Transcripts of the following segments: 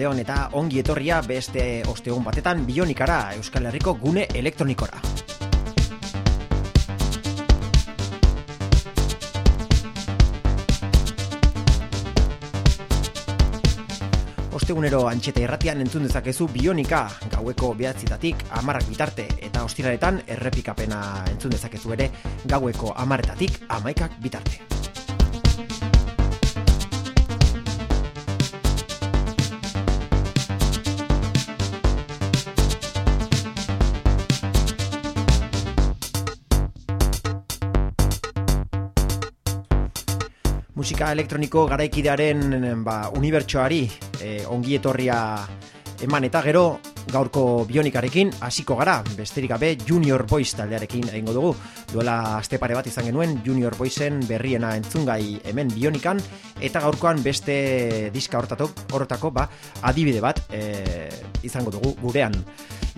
arratsaldeon eta ongi etorria beste ostegun batetan bionikara Euskal Herriko gune elektronikora. Ostegunero antxeta irratian entzun dezakezu bionika gaueko behatzitatik amarrak bitarte eta ostiraretan errepikapena entzun dezakezu ere gaueko amaretatik amaikak bitarte. Elektroniko garaikidearen ba, unibertsoari e, ongi etorria eman eta gero gaurko bionikarekin hasiko gara, besterik gabe Junior Boys taldearekin egingo dugu. Duela aste pare bat izan genuen Junior Boysen berriena entzungai hemen bionikan eta gaurkoan beste diska hortatok hortako ba adibide bat e, izango dugu gurean.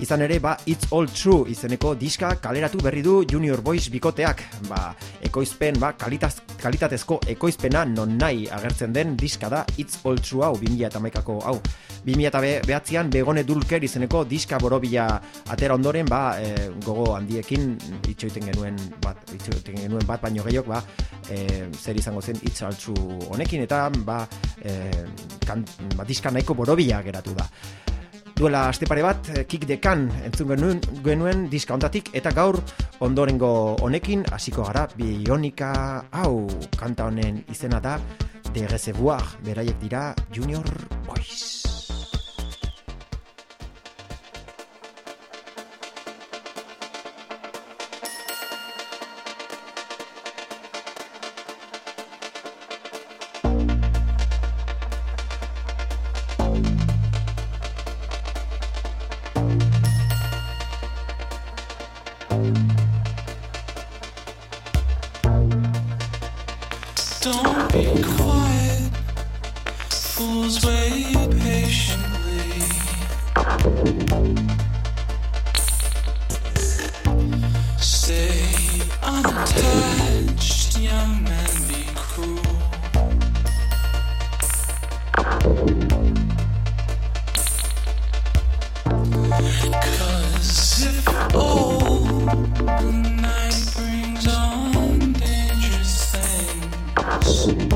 Izan ere, ba, It's All True izeneko diska kaleratu berri du Junior Boys bikoteak. Ba, ekoizpen, ba, kalitaz, kalitatezko ekoizpena non nahi agertzen den diska da It's All True hau, 2000 eta maikako hau. 2000 eta behatzean begone dulker izeneko diska borobila atera ondoren, ba, e, gogo handiekin itxoiten genuen bat, itxoiten genuen bat baino gehiok, ba, e, zer izango zen It's All True honekin, eta ba, e, kan, ba, diska nahiko borobila geratu da duela aste pare bat eh, Kick the Can entzun genuen, genuen diska ondatik eta gaur ondorengo honekin hasiko gara Bionika hau. Kanta honen izena da De Reservoir beraiek dira Junior Boys House.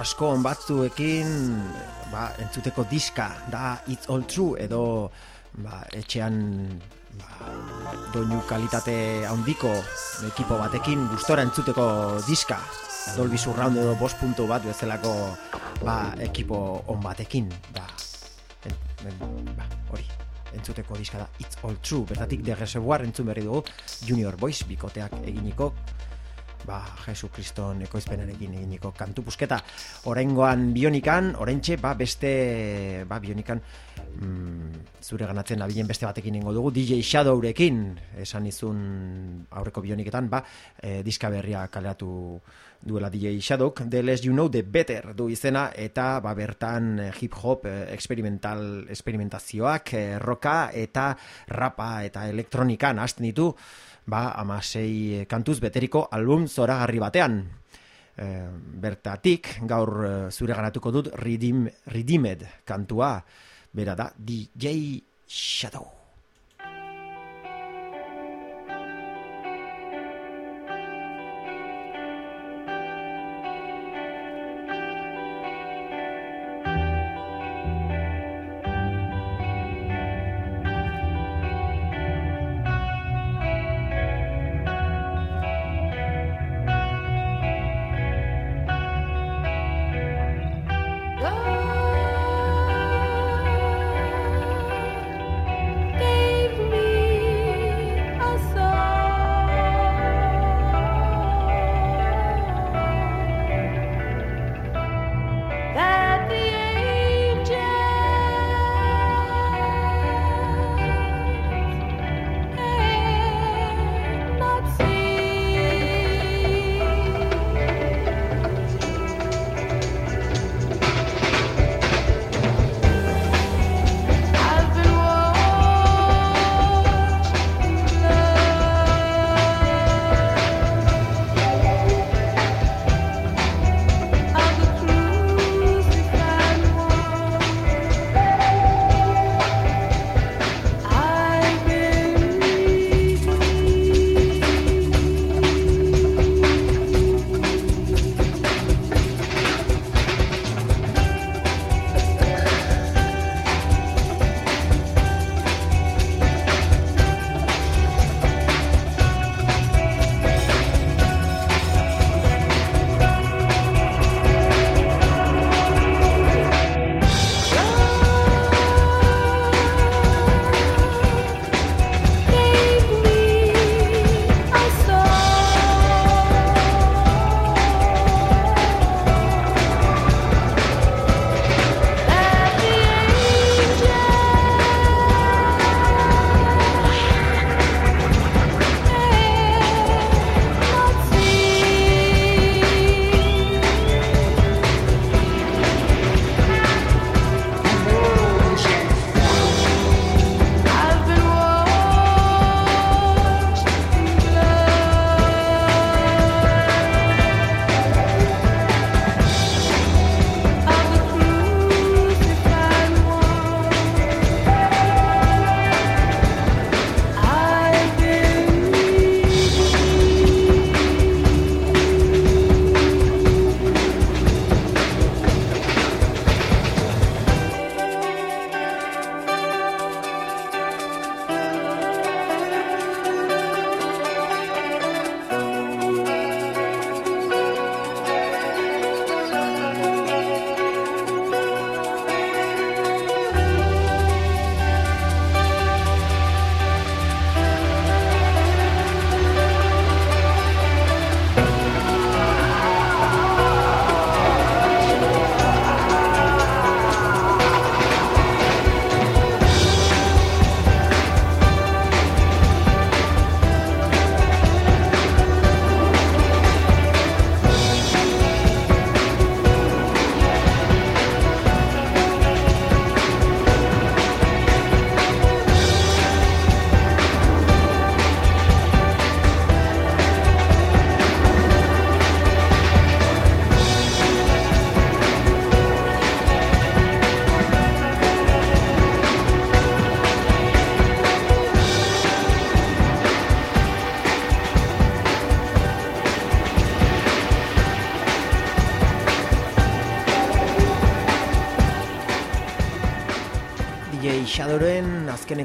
Kasko batzuekin ba, entzuteko diska da It's All True edo ba, etxean ba, doinu kalitate handiko ekipo batekin gustora entzuteko diska. Dolby Surround edo bost puntu bat bezalako ba, ekipo on batekin ba, ba, hori entzuteko diska da It's All True. Bertatik de reservoir entzun berri dugu Junior Boys bikoteak eginiko ba, Jesu Kriston ekoizpenarekin eginiko kantu pusketa. Oraingoan bionikan, oraintxe, ba, beste, ba, bionikan, mm, zure ganatzen abilen beste batekin ingo dugu, DJ Shadowrekin, esan izun aurreko bioniketan, ba, e, diska berria kaleratu duela DJ Shadow, The Less You Know, The Better du izena, eta ba, bertan eh, hip-hop, eh, experimental, experimentazioak, roka, eta rapa, eta elektronikan, hasten ditu, ba, amasei kantuz beteriko album zoragarri batean. E, bertatik, gaur e, zure ganatuko dut Redeem, Redeemed kantua, bera da DJ Shadow.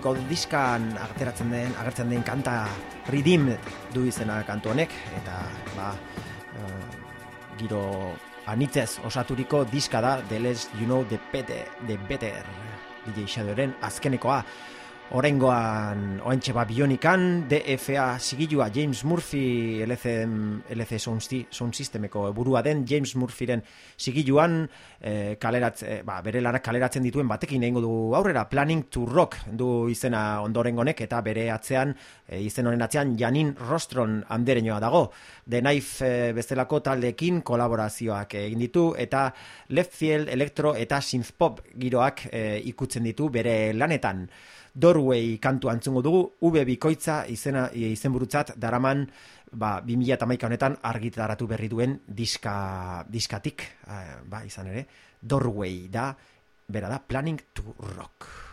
Azkeneko diskan agertzen den, agertzen den kanta Redeem du izena kantu honek eta ba, uh, giro anitzez osaturiko diska da The Less You Know The Better, the better DJ Shadowren azkenekoa Orengoan oentxe ba bionikan DFA sigilua James Murphy LC, LC Sound Systemeko burua den James Murphyren sigiluan e, kaleratz, e, ba, bere lanak kaleratzen dituen batekin egingo du aurrera Planning to Rock du izena ondorengonek eta bere atzean e, izen honen atzean Janin Rostron andereñoa dago. The Knife e, bestelako taldeekin kolaborazioak egin ditu eta Left Field, Electro eta Synthpop giroak e, ikutzen ditu bere lanetan Doorway kantu antzungo dugu, ube bikoitza izena izenburutzat daraman ba, 2008 honetan argitaratu berri duen diska, diskatik, uh, ba, izan ere, Doorway da, bera da, Planning to Rock.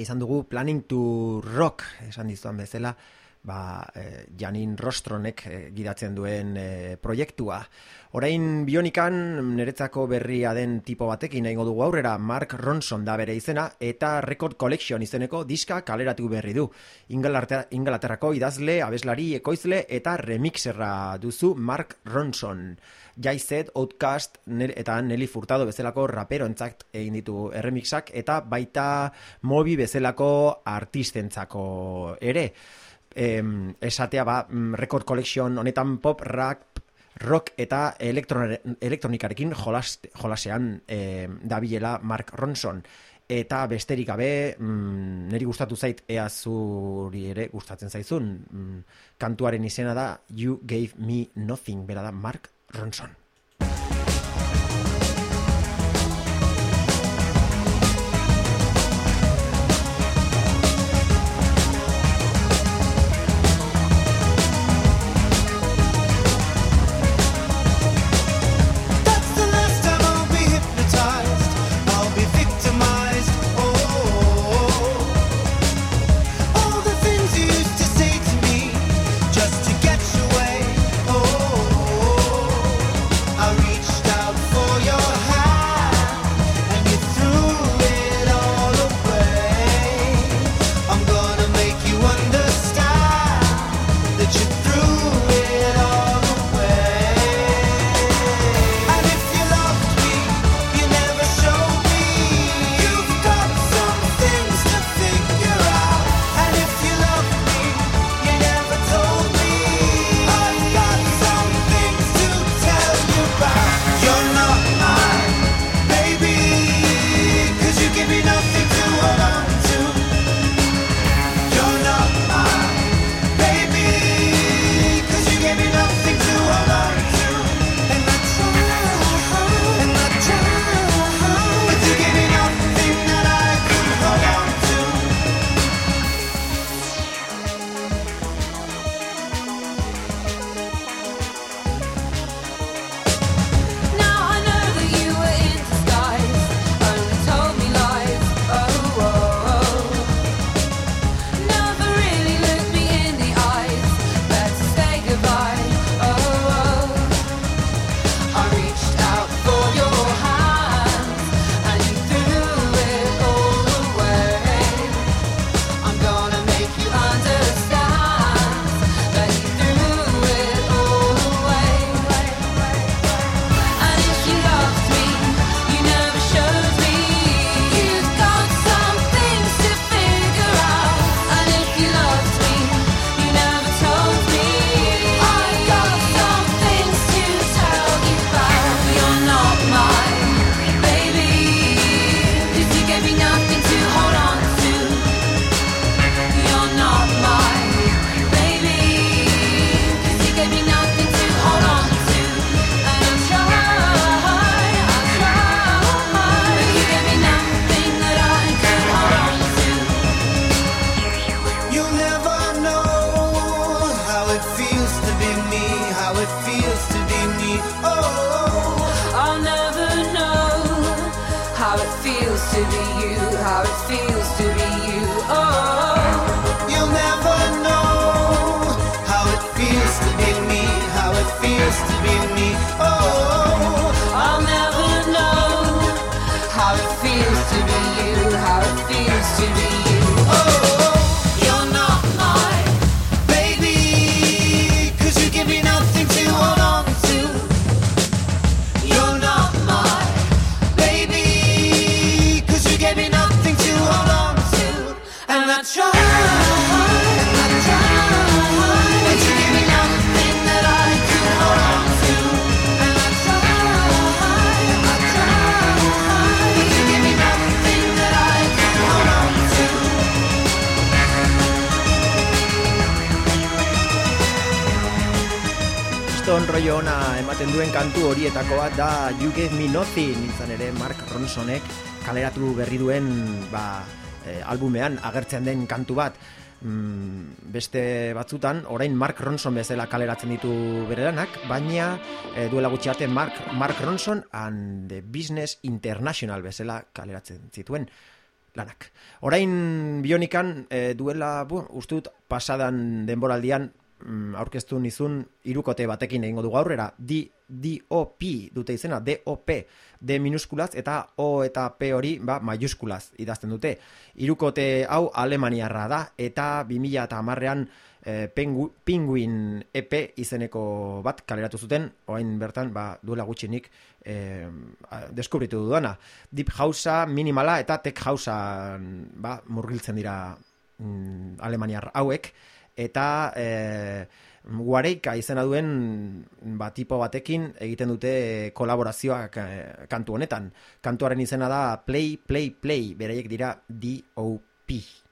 Izan dugu Planning to Rock, esan dizuan bezala, ba, e, Janin Rostronek e, gidatzen duen e, proiektua. Orain bionikan niretzako berria den tipo batekin egingo dugu aurrera Mark Ronson da bere izena eta Record Collection izeneko diska kaleratu berri du. Ingalaterrako idazle, abeslari, ekoizle eta remixerra duzu Mark Ronson. Jaizet, Outcast eta Nelly Furtado bezalako rapero entzakt egin ditu erremixak eta baita Moby bezalako artistentzako ere. Em, esatea ba, mm, record collection honetan pop, rap, rock eta elektronikarekin jolas, jolasean e, dabilela Mark Ronson. Eta besterik gabe, mm, niri gustatu zait ea zuri ere gustatzen zaizun. Mm, kantuaren izena da You Gave Me Nothing, bera da Mark Ronson. Johnsonek kaleratu berri duen ba, e, albumean agertzen den kantu bat mm, beste batzutan orain Mark Ronson bezala kaleratzen ditu bere lanak baina e, duela gutxi arte Mark, Mark Ronson and the Business International bezala kaleratzen zituen lanak. Orain bionikan e, duela bu, ustut pasadan denboraldian aurkeztu nizun irukote batekin egingo dugu aurrera, D, DOP dute izena, DOP, D minuskulaz eta O eta P hori ba, majuskulaz idazten dute. Irukote hau Alemaniarra da eta 2000 eta amarrean e, Penguin EP izeneko bat kaleratu zuten, oain bertan ba, duela gutxinik e, deskubritu duena. Deep Housea, minimala eta Tech Housea ba, murgiltzen dira mm, Alemaniar hauek, eta e, guareika izena duen ba, tipo batekin egiten dute kolaborazioak kantu honetan. Kantuaren izena da Play, Play, Play, beraiek dira D.O.P.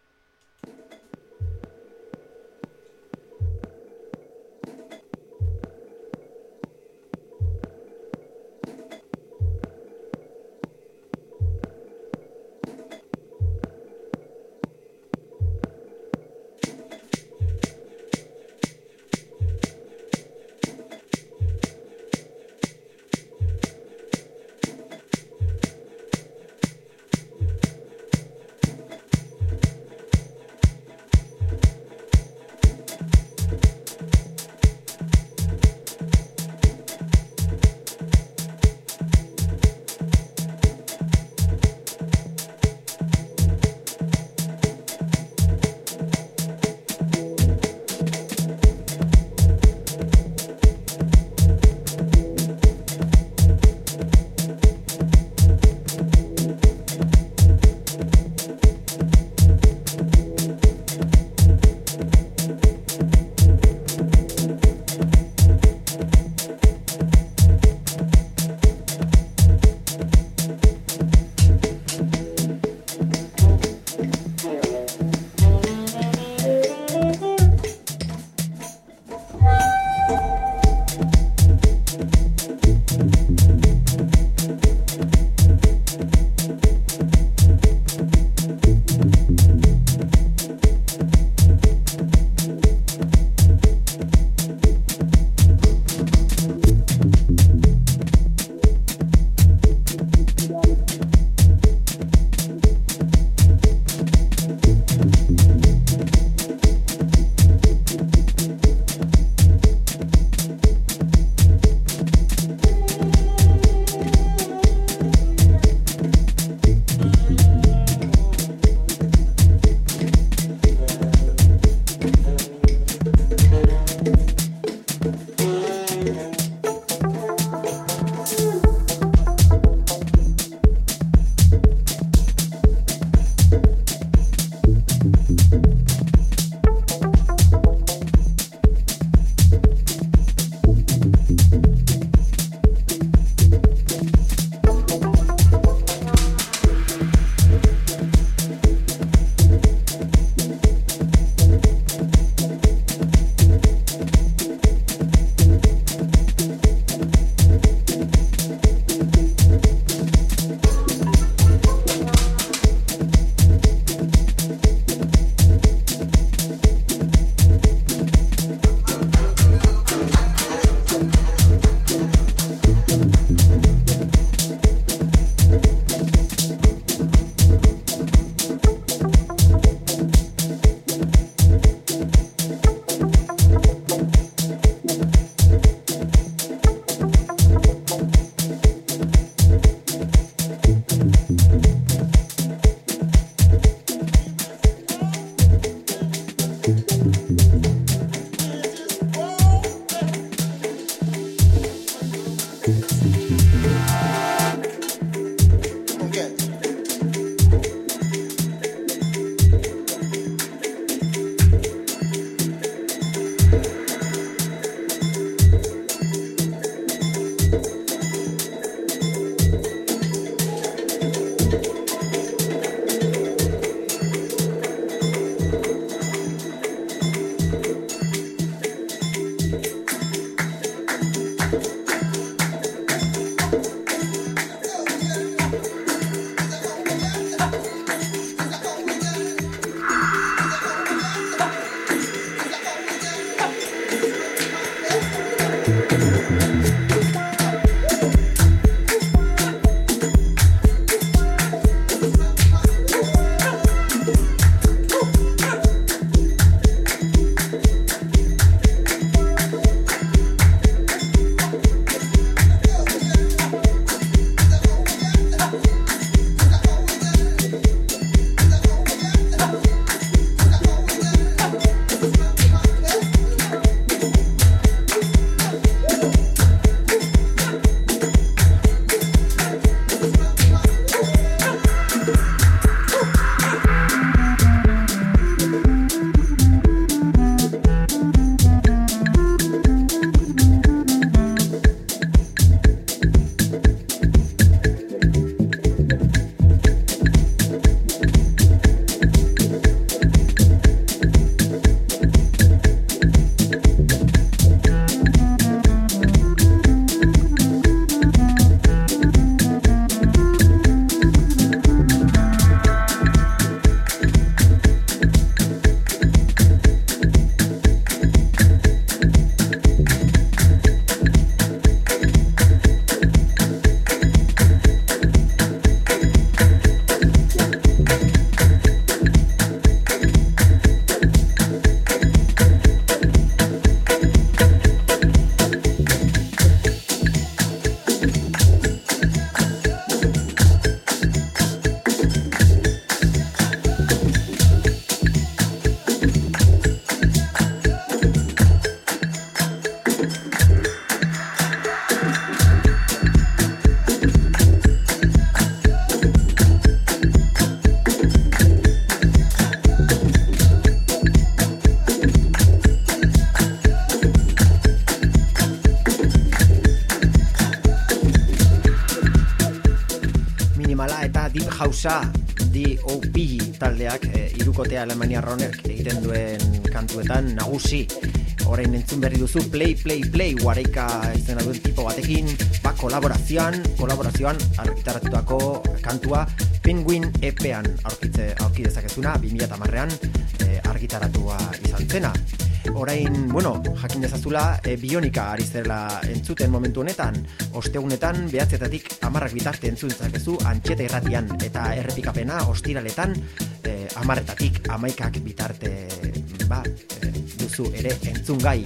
Hausa D.O.P. taldeak e, irukotea Alemania Ronek egiten duen kantuetan nagusi orain entzun berri duzu play, play, play wareika izena duen tipo batekin ba, kolaborazioan, kolaborazioan argitaratutako kantua Penguin epean aurkitze aurkidezakezuna 2008an e, argitaratua izan zena orain, bueno, jakin dezazula, e, bionika ari zela entzuten momentu honetan, ostegunetan behatzetatik amarrak bitarte entzutzakezu antxeta irratian, eta errepikapena ostiraletan e, amarretatik amaikak bitarte ba, e, duzu ere entzun gai.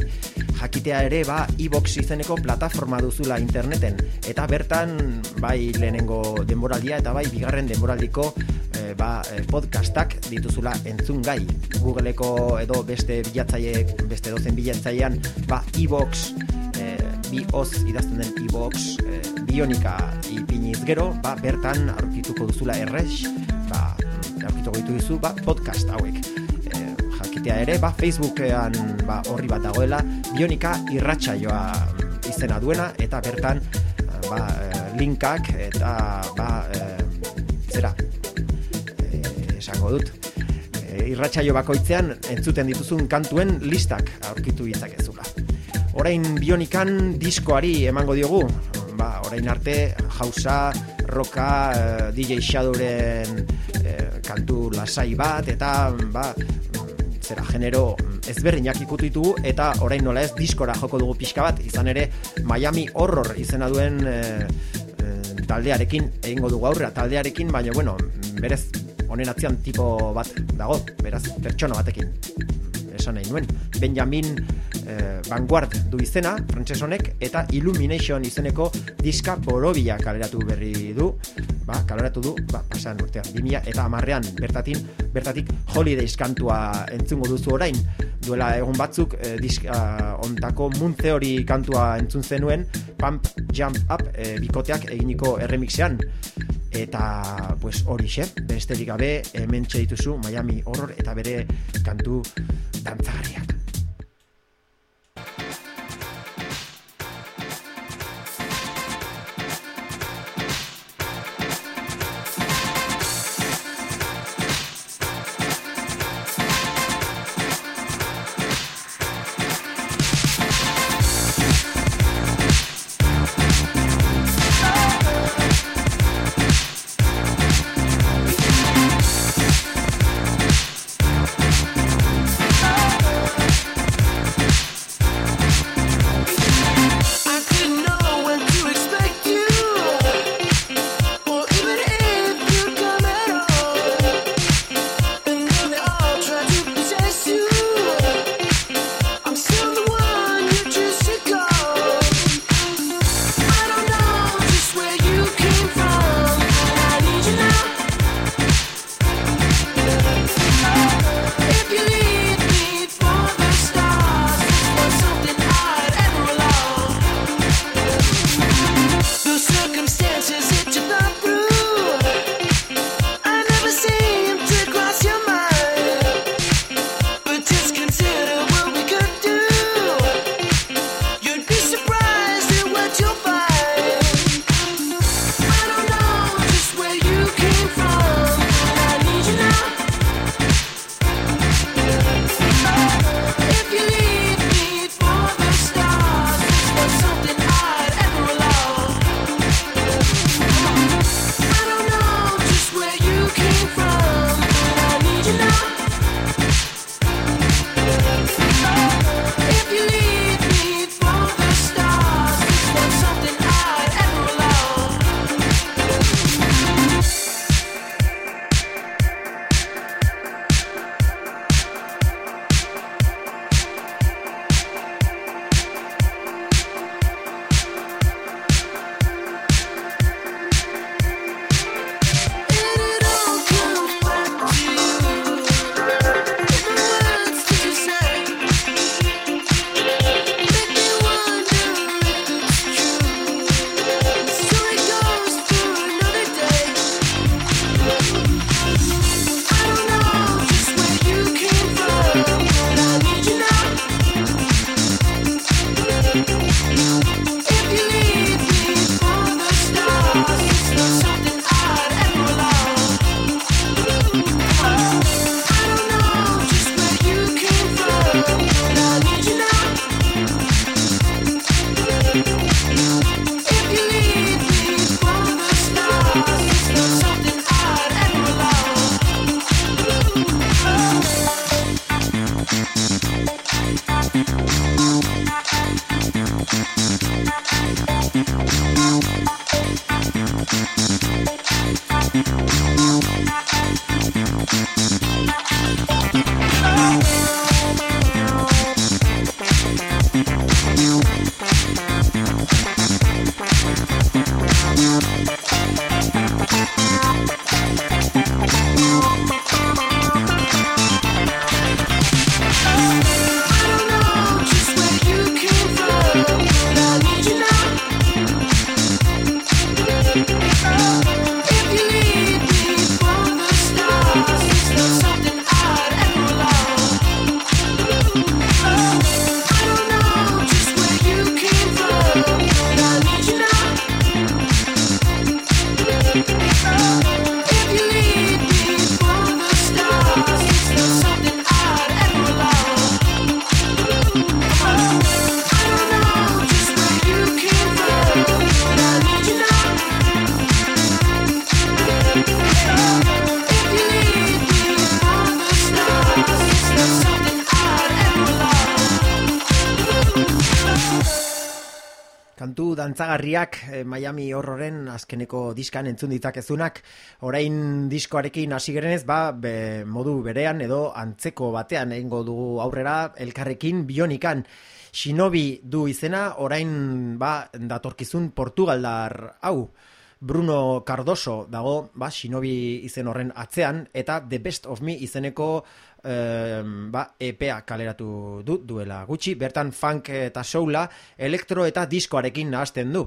Jakitea ere, ba, iBox izeneko plataforma duzula interneten, eta bertan, bai lehenengo denboraldia, eta bai bigarren denboraldiko e, ba, e, podcastak dituzula entzun gai. Googleeko edo beste bilatzaile, beste dozen bilatzailean, ba, iBox, e, bi oz idazten den iBox, e, bionika ipiniz gero, ba, bertan aurkituko duzula errex, ba, aurkituko ditu duzu, ba, podcast hauek. E, jakitea ere, ba, Facebookean ba, horri bat dagoela, bionika irratsaioa izena duena, eta bertan, ba, linkak eta ba, zera, esango dut. E, irratsaio bakoitzean entzuten dituzun kantuen listak aurkitu ditzakezula. Orain bionikan diskoari emango diogu, ba, orain arte jausa, roka, e, DJ Shadowren e, kantu lasai bat, eta ba, zera genero ezberdinak ikutu ditugu, eta orain nola ez diskora joko dugu pixka bat, izan ere Miami Horror izena duen e, e, taldearekin egingo dugu aurra, taldearekin, baina bueno, berez honen atzian tipo bat dago, beraz, pertsona batekin. Esan nahi nuen. Benjamin eh, Vanguard du izena, frantses honek, eta Illumination izeneko diska borobia kaleratu berri du, ba, kaleratu du, ba, pasan urtean, bimia, eta amarrean, bertatin, bertatik Holidays kantua entzungo duzu orain, duela egun batzuk eh, diska ontako Moon Theory kantua entzun zenuen, Pump Jump Up eh, bikoteak eginiko erremixean, eta pues hori xe, besterik gabe hemen dituzu Miami Horror eta bere kantu dantzagarriak Eh, Miami Horroren azkeneko diskan entzun ditzakezunak. Orain diskoarekin hasi gerenez ba be, modu berean edo antzeko batean egingo dugu aurrera elkarrekin bionikan. Shinobi du izena orain ba datorkizun Portugaldar hau. Bruno Cardoso dago, ba, Shinobi izen horren atzean, eta The Best of Me izeneko ba, EPA kaleratu du, duela gutxi, bertan funk eta soula, elektro eta diskoarekin nahazten du.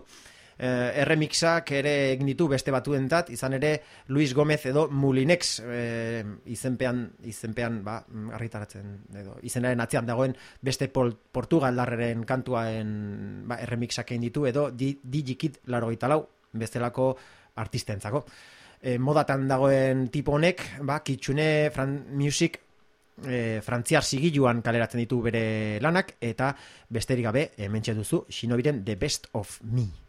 E, erremixak ere egin ditu beste batuentat, izan ere Luis Gomez edo Mulinex e, izenpean, izenpean ba, argitaratzen, edo izenaren atzean dagoen beste pol, Portugaldarren kantuaen ba, erremixak egin ditu, edo laro lau, bestelako artistentzako. E, modatan dagoen tipo honek, ba, kitsune fran, music e, frantziar sigiluan kaleratzen ditu bere lanak, eta besterik gabe, hemen duzu, xinobiren The Best of Me.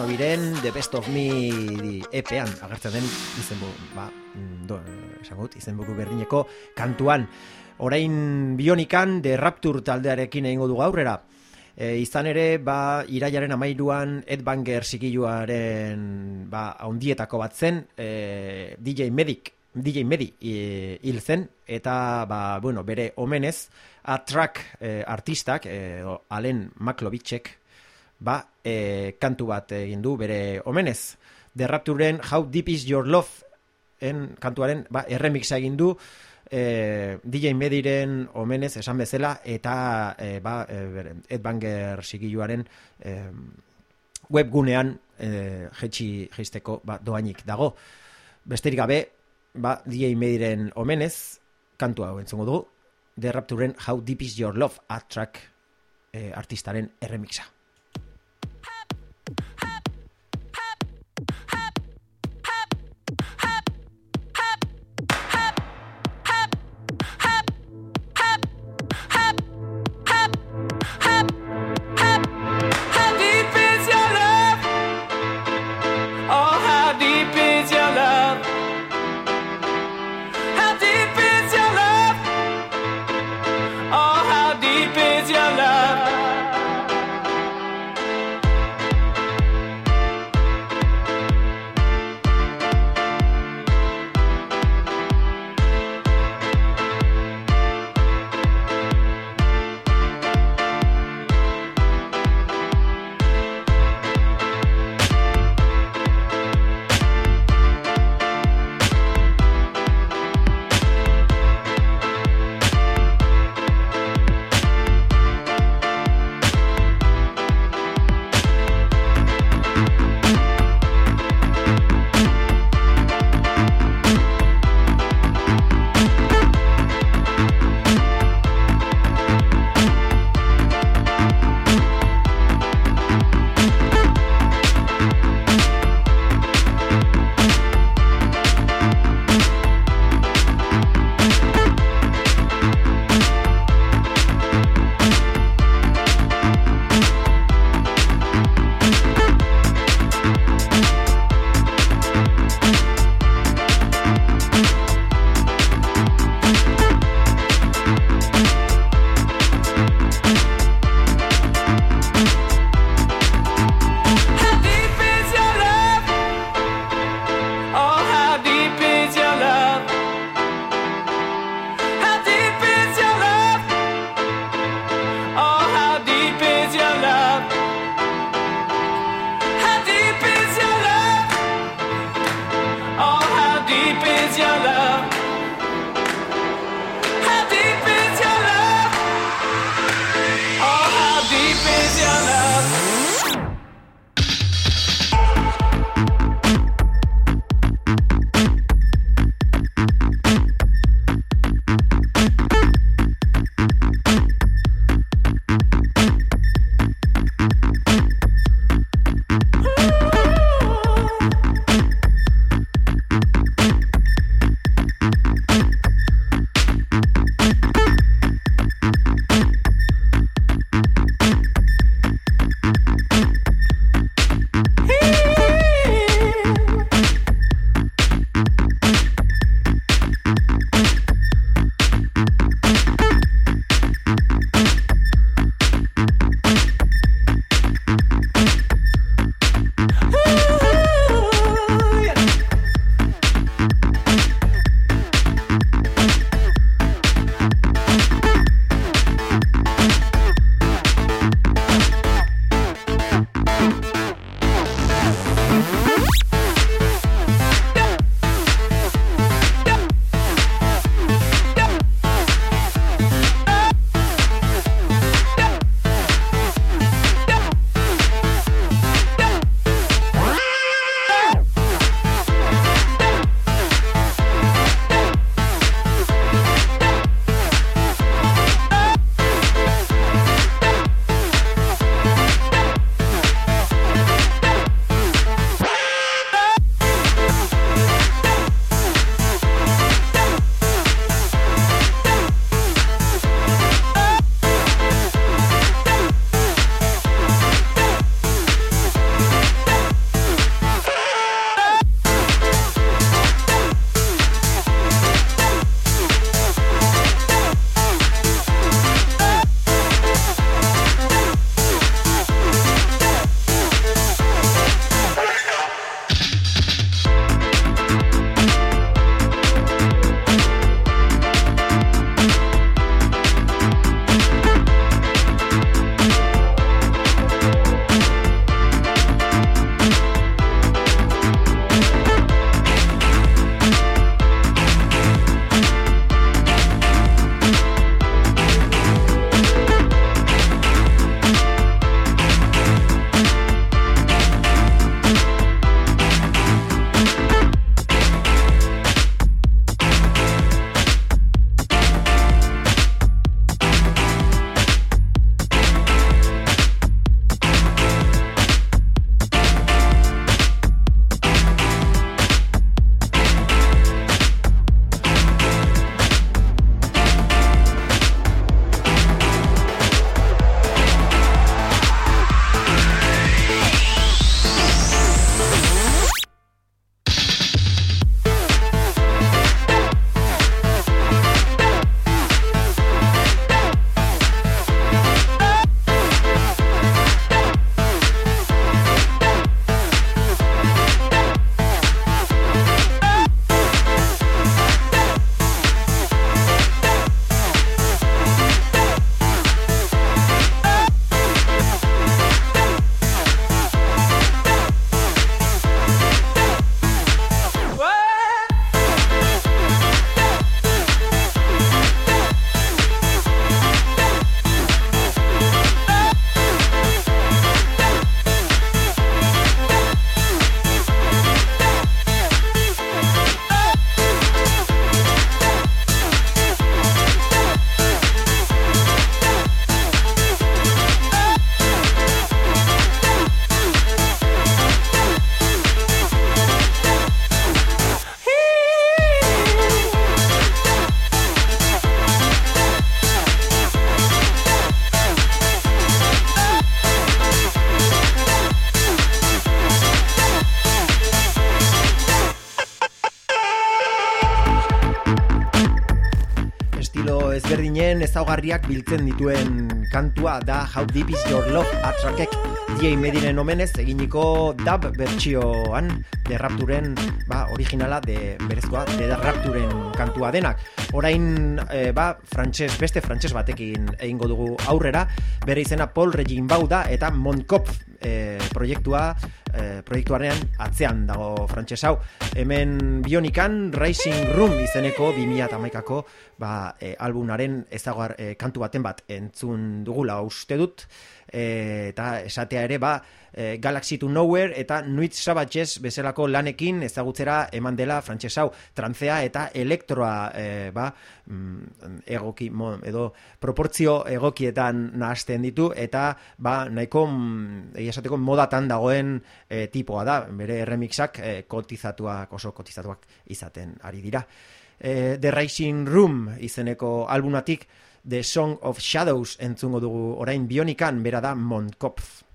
Shinobiren The Best of Me epean agertzen den izenbu ba, mm, do, esangut, izenbuku berdineko kantuan. Orain bionikan The Rapture taldearekin egingo du aurrera. E, izan ere ba, iraiaren amairuan Ed Banger sikiluaren ba, ondietako bat zen e, DJ Medic DJ Medi e, hil zen. Eta ba, bueno, bere omenez Atrak e, artistak e, Alen Maklovicek ba, e, kantu bat egin du bere omenez. The Rapturen How Deep Is Your Love en kantuaren ba, erremixa egin du e, DJ Mediren omenez esan bezala eta e, ba, e, Ed Banger sigiluaren e, webgunean e, jetxi jeisteko ba, doainik dago. Besterik gabe, ba, DJ Mediren omenez kantua hau entzungo du The Rapturen How Deep Is Your Love a track e, artistaren erremixa. Ezaugarriak biltzen dituen kantua da How Deep Is Your Love atrakek. DJ Mediren omenez eginiko dub bertsioan de Rapturen ba, originala de berezkoa de Rapturen kantua denak. Orain e, ba, frantses, beste frantses batekin egingo dugu aurrera. Bere izena Paul Regin Bauda eta Monkop e, proiektua e, proiektuaren atzean dago frantses hau hemen bionikan Rising Room izeneko 2008ako ba, e, albumaren ezagar e, kantu baten bat entzun dugula. Uste dut e, eta esatea ere ba e, Galaxy to Nowhere eta Nuit Sabaches bezalako lanekin ezagutzera eman dela frantses hau trantzea eta elektroa e, ba, mm, egoki edo proportzio egokietan nahasten ditu eta ba nahiko mm, egia esateko modatan dagoen e, tipoa da. Bere remixak e, kotizatuak oso kotizatuak izaten ari dira. E, The Rising Room izeneko albumatik The Song of Shadows entzungo dugu orain bionikan bera da Montkopf.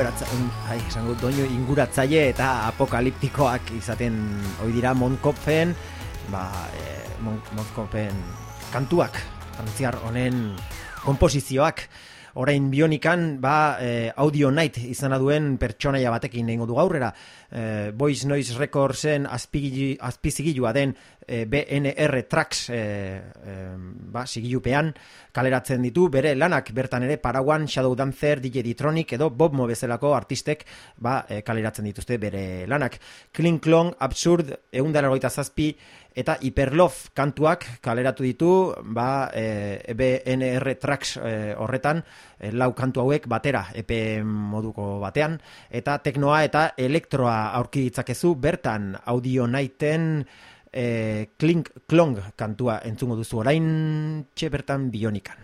Esango doinu inguratzaile eta apokaliptikoak izaten ohi dira Montkopfen, ba, e, kantuak, frantziar honen komposizioak, orain bionikan ba, e, audio night izan duen pertsonaia batekin egingo du gaurrera e, Voice Noise Recordsen azpizigilua den e, BNR Tracks e, e, ba, zigilupean kaleratzen ditu bere lanak bertan ere Paraguan, Shadow Dancer, DJ Ditronic edo Bob Mo bezalako artistek ba, e, kaleratzen dituzte bere lanak. Kling Klong, Absurd, eundara zazpi, eta Hyperlove kantuak kaleratu ditu ba, e, BNR Tracks e, horretan e, lau kantu hauek batera EP moduko batean eta teknoa eta elektroa aurki ditzakezu bertan audio naiten e, klink klong kantua entzungo duzu orain txe bertan bionikan.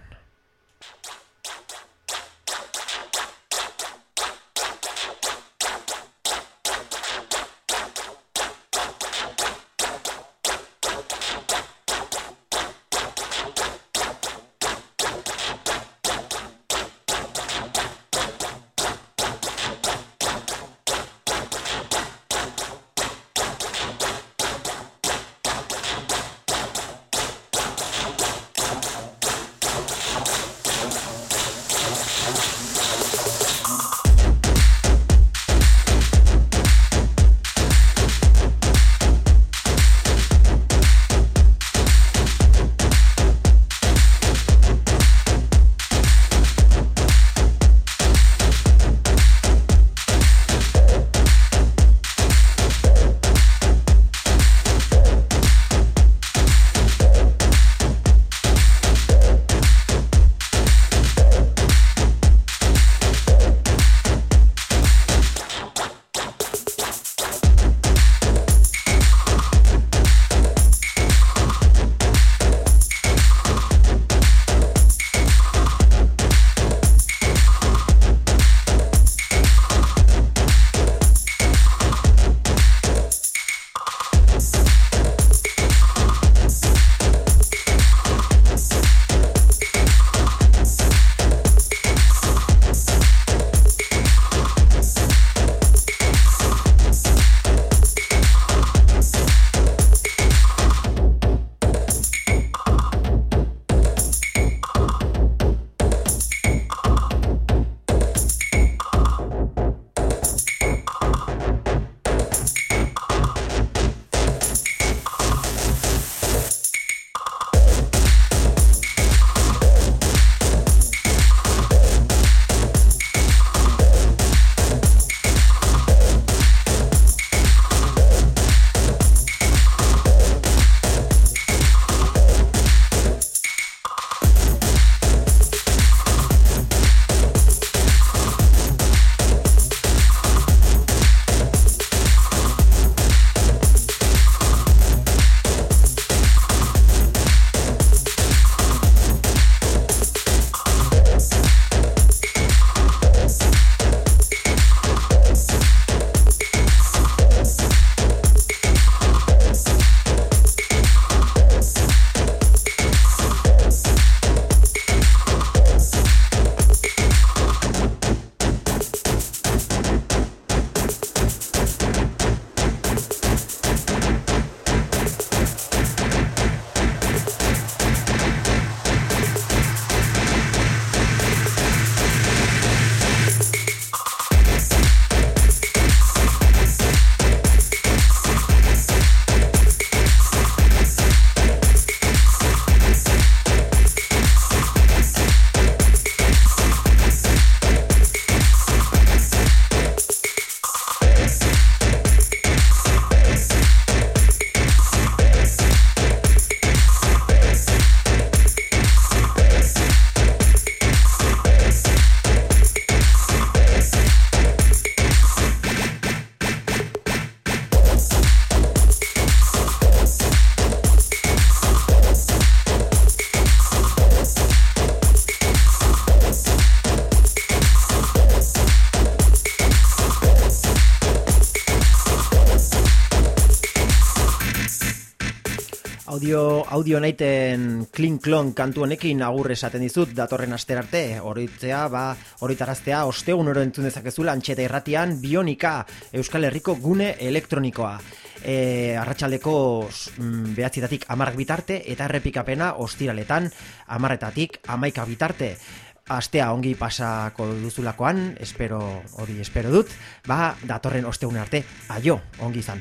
Audio, audio naiten klin klon kantu honekin agur esaten dizut datorren aster arte horitzea ba horitaraztea ostegun oro entzun dezakezu lantxeta irratian bionika Euskal Herriko gune elektronikoa e, arratsaldeko mm, behatzitatik amarrak bitarte eta errepikapena ostiraletan amarretatik amaika bitarte astea ongi pasako duzulakoan, espero hori espero dut, ba, datorren ostegun arte, aio, ongi izan.